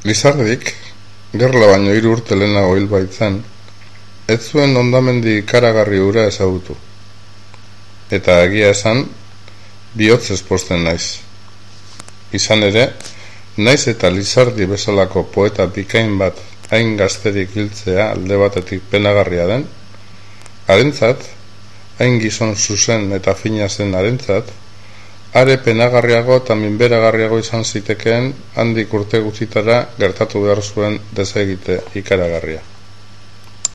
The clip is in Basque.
Lizardik, gerla baino hiru urte lehenago hil baitzen, ez zuen ondamendi ikaragarri ura ezagutu. Eta egia esan, bihotz esposten naiz. Izan ere, naiz eta Lizardi bezalako poeta bikain bat hain gazterik hiltzea alde batetik penagarria den, harentzat, hain gizon zuzen eta fina zen harentzat, are penagarriago eta minberagarriago izan zitekeen handik urte guztitara gertatu behar zuen dezegite ikaragarria.